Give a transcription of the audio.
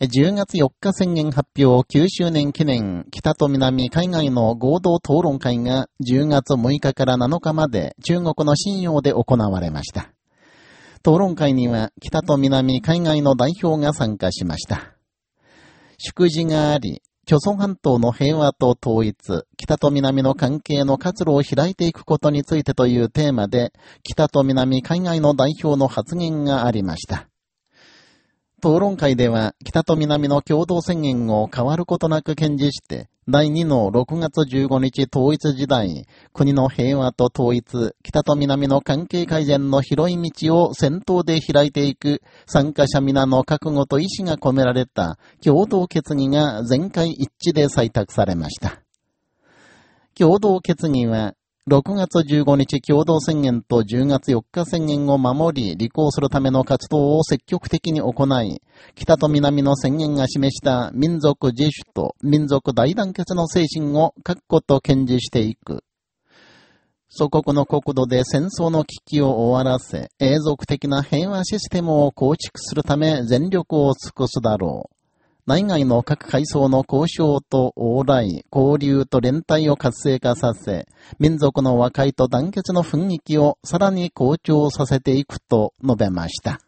10月4日宣言発表9周年記念北と南海外の合同討論会が10月6日から7日まで中国の信用で行われました。討論会には北と南海外の代表が参加しました。祝辞があり、朝鮮半島の平和と統一、北と南の関係の活路を開いていくことについてというテーマで、北と南海外の代表の発言がありました。討論会では、北と南の共同宣言を変わることなく堅持して、第2の6月15日統一時代、国の平和と統一、北と南の関係改善の広い道を先頭で開いていく、参加者皆の覚悟と意志が込められた共同決議が全会一致で採択されました。共同決議は、6月15日共同宣言と10月4日宣言を守り、履行するための活動を積極的に行い、北と南の宣言が示した民族自主と民族大団結の精神を確固と堅持していく。祖国の国土で戦争の危機を終わらせ、永続的な平和システムを構築するため全力を尽くすだろう。内外の各階層の交渉と往来、交流と連帯を活性化させ、民族の和解と団結の雰囲気をさらに好調させていくと述べました。